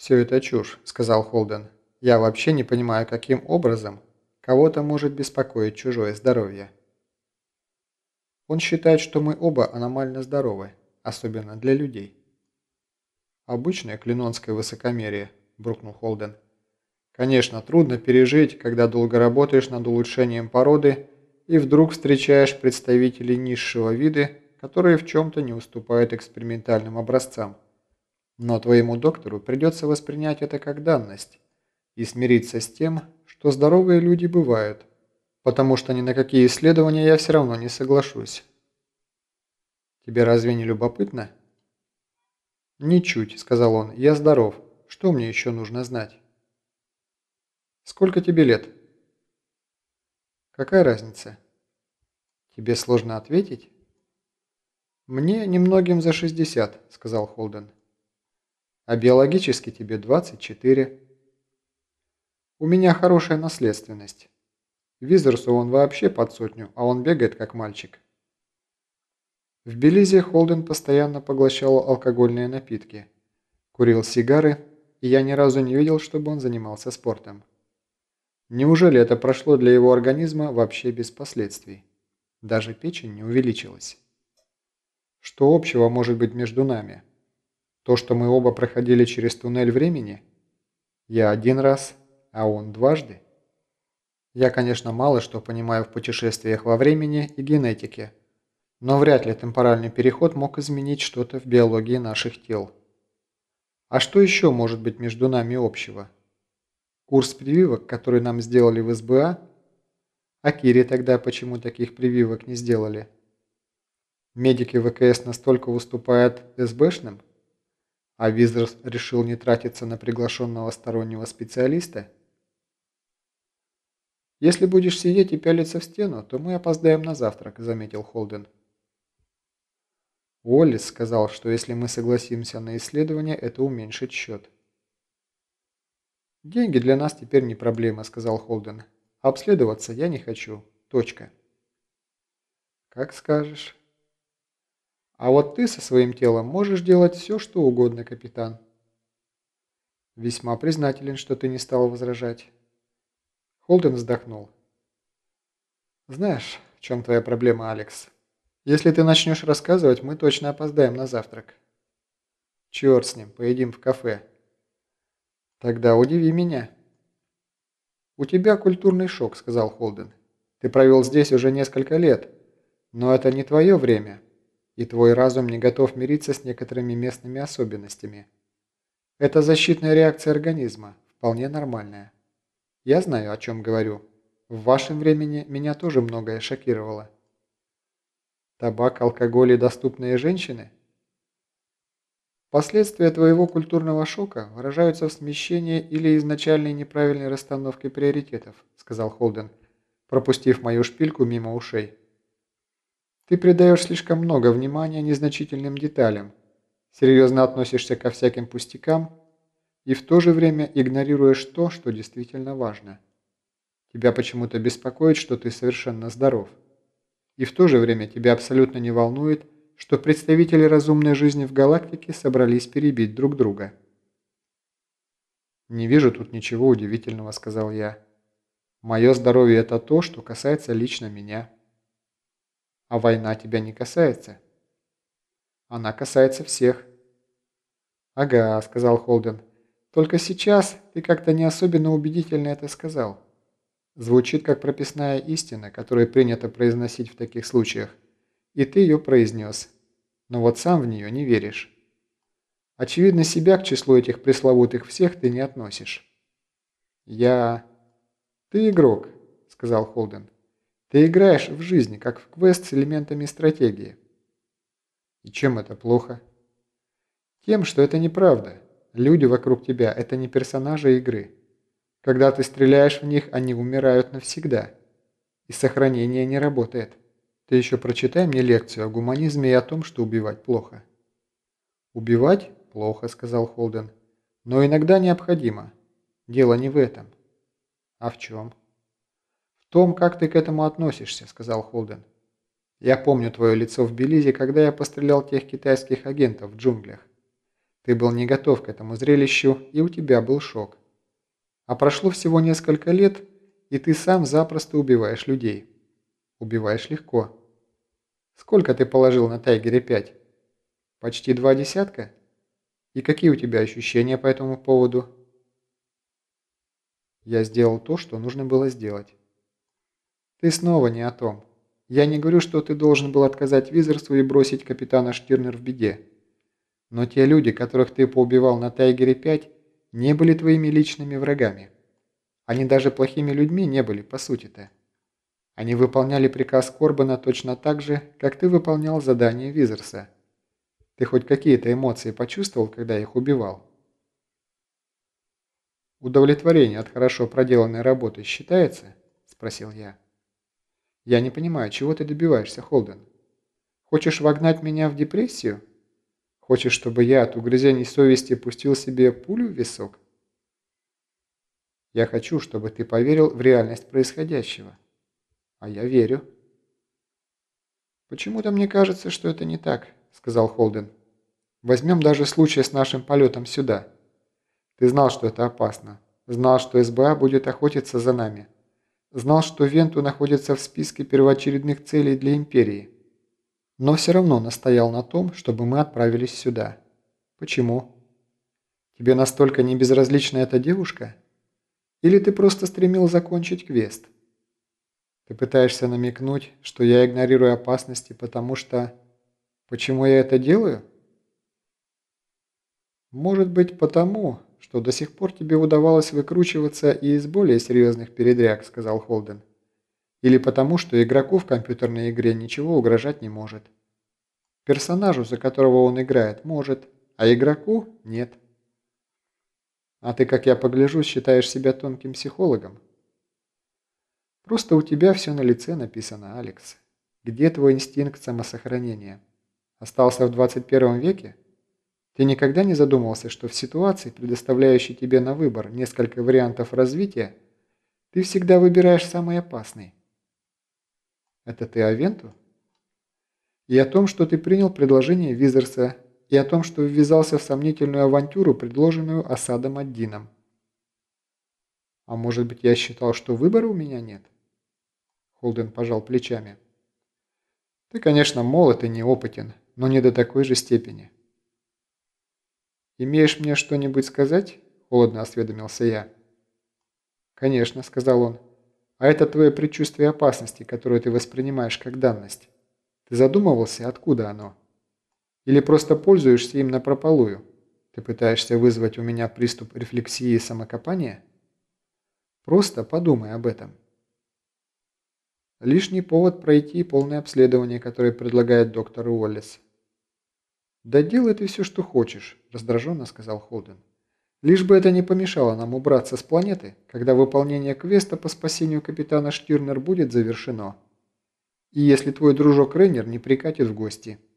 «Все это чушь», – сказал Холден. «Я вообще не понимаю, каким образом кого-то может беспокоить чужое здоровье». Он считает, что мы оба аномально здоровы, особенно для людей. «Обычное клинонское высокомерие», – брукнул Холден. «Конечно, трудно пережить, когда долго работаешь над улучшением породы и вдруг встречаешь представителей низшего вида, которые в чем-то не уступают экспериментальным образцам. Но твоему доктору придется воспринять это как данность и смириться с тем, что здоровые люди бывают, потому что ни на какие исследования я все равно не соглашусь. Тебе разве не любопытно? Ничуть, сказал он, я здоров. Что мне еще нужно знать? Сколько тебе лет? Какая разница? Тебе сложно ответить? Мне немногим за 60, сказал Холден а биологически тебе 24. У меня хорошая наследственность. Визерсу он вообще под сотню, а он бегает как мальчик. В Белизе Холден постоянно поглощал алкогольные напитки, курил сигары, и я ни разу не видел, чтобы он занимался спортом. Неужели это прошло для его организма вообще без последствий? Даже печень не увеличилась. Что общего может быть между нами? То, что мы оба проходили через туннель времени? Я один раз, а он дважды? Я, конечно, мало что понимаю в путешествиях во времени и генетике, но вряд ли темпоральный переход мог изменить что-то в биологии наших тел. А что еще может быть между нами общего? Курс прививок, который нам сделали в СБА? А Кире тогда почему таких прививок не сделали? Медики ВКС настолько выступают СБшным? А Визер решил не тратиться на приглашенного стороннего специалиста? «Если будешь сидеть и пялиться в стену, то мы опоздаем на завтрак», – заметил Холден. Уоллес сказал, что если мы согласимся на исследование, это уменьшит счет. «Деньги для нас теперь не проблема», – сказал Холден. «Обследоваться я не хочу. Точка». «Как скажешь». А вот ты со своим телом можешь делать все, что угодно, капитан. Весьма признателен, что ты не стал возражать. Холден вздохнул. Знаешь, в чем твоя проблема, Алекс? Если ты начнешь рассказывать, мы точно опоздаем на завтрак. Черт с ним, поедим в кафе. Тогда удиви меня. У тебя культурный шок, сказал Холден. Ты провел здесь уже несколько лет, но это не твое время и твой разум не готов мириться с некоторыми местными особенностями. Это защитная реакция организма, вполне нормальная. Я знаю, о чем говорю. В вашем времени меня тоже многое шокировало. Табак, алкоголь и доступные женщины? Последствия твоего культурного шока выражаются в смещении или изначальной неправильной расстановке приоритетов, сказал Холден, пропустив мою шпильку мимо ушей. Ты придаешь слишком много внимания незначительным деталям, серьезно относишься ко всяким пустякам и в то же время игнорируешь то, что действительно важно. Тебя почему-то беспокоит, что ты совершенно здоров. И в то же время тебя абсолютно не волнует, что представители разумной жизни в галактике собрались перебить друг друга. «Не вижу тут ничего удивительного», — сказал я. «Мое здоровье – это то, что касается лично меня». А война тебя не касается. Она касается всех. Ага, сказал Холден. Только сейчас ты как-то не особенно убедительно это сказал. Звучит как прописная истина, которую принято произносить в таких случаях. И ты ее произнес. Но вот сам в нее не веришь. Очевидно, себя к числу этих пресловутых всех ты не относишь. Я... Ты игрок, сказал Холден. Ты играешь в жизнь, как в квест с элементами стратегии. И чем это плохо? Тем, что это неправда. Люди вокруг тебя – это не персонажи игры. Когда ты стреляешь в них, они умирают навсегда. И сохранение не работает. Ты еще прочитай мне лекцию о гуманизме и о том, что убивать плохо. «Убивать – плохо», – сказал Холден. «Но иногда необходимо. Дело не в этом». «А в чем?» Том, как ты к этому относишься», – сказал Холден. «Я помню твое лицо в Белизе, когда я пострелял тех китайских агентов в джунглях. Ты был не готов к этому зрелищу, и у тебя был шок. А прошло всего несколько лет, и ты сам запросто убиваешь людей. Убиваешь легко. Сколько ты положил на Тайгере 5? Почти два десятка? И какие у тебя ощущения по этому поводу? Я сделал то, что нужно было сделать. Ты снова не о том. Я не говорю, что ты должен был отказать Визерсу и бросить капитана Штирнер в беде. Но те люди, которых ты поубивал на Тайгере-5, не были твоими личными врагами. Они даже плохими людьми не были, по сути-то. Они выполняли приказ Корбана точно так же, как ты выполнял задание Визерса. Ты хоть какие-то эмоции почувствовал, когда их убивал? «Удовлетворение от хорошо проделанной работы считается?» – спросил я. «Я не понимаю, чего ты добиваешься, Холден? Хочешь вогнать меня в депрессию?» Хочешь, чтобы я от угрызений совести пустил себе пулю в висок? Я хочу, чтобы ты поверил в реальность происходящего. А я верю. Почему-то мне кажется, что это не так, сказал Холден. Возьмем даже случай с нашим полетом сюда. Ты знал, что это опасно. Знал, что СБА будет охотиться за нами. Знал, что Венту находится в списке первоочередных целей для Империи но все равно настоял на том, чтобы мы отправились сюда. Почему? Тебе настолько не безразлична эта девушка? Или ты просто стремил закончить квест? Ты пытаешься намекнуть, что я игнорирую опасности, потому что... Почему я это делаю? Может быть потому, что до сих пор тебе удавалось выкручиваться и из более серьезных передряг, сказал Холден. Или потому, что игроку в компьютерной игре ничего угрожать не может. Персонажу, за которого он играет, может, а игроку – нет. А ты, как я погляжу, считаешь себя тонким психологом? Просто у тебя все на лице написано, Алекс. Где твой инстинкт самосохранения? Остался в 21 веке? Ты никогда не задумывался, что в ситуации, предоставляющей тебе на выбор несколько вариантов развития, ты всегда выбираешь самый опасный? Это ты о Венту? И о том, что ты принял предложение Визерса, и о том, что ввязался в сомнительную авантюру, предложенную Асадом Аддином. А может быть, я считал, что выбора у меня нет? Холден пожал плечами. Ты, конечно, молод и неопытен, но не до такой же степени. «Имеешь мне что-нибудь сказать?» – холодно осведомился я. «Конечно», – сказал он. А это твое предчувствие опасности, которое ты воспринимаешь как данность. Ты задумывался, откуда оно? Или просто пользуешься им напропалую? Ты пытаешься вызвать у меня приступ рефлексии и самокопания? Просто подумай об этом. Лишний повод пройти полное обследование, которое предлагает доктор Уоллес. «Да делай ты все, что хочешь», – раздраженно сказал Холден. Лишь бы это не помешало нам убраться с планеты, когда выполнение квеста по спасению капитана Штирнер будет завершено. И если твой дружок Рейнер не прикатит в гости –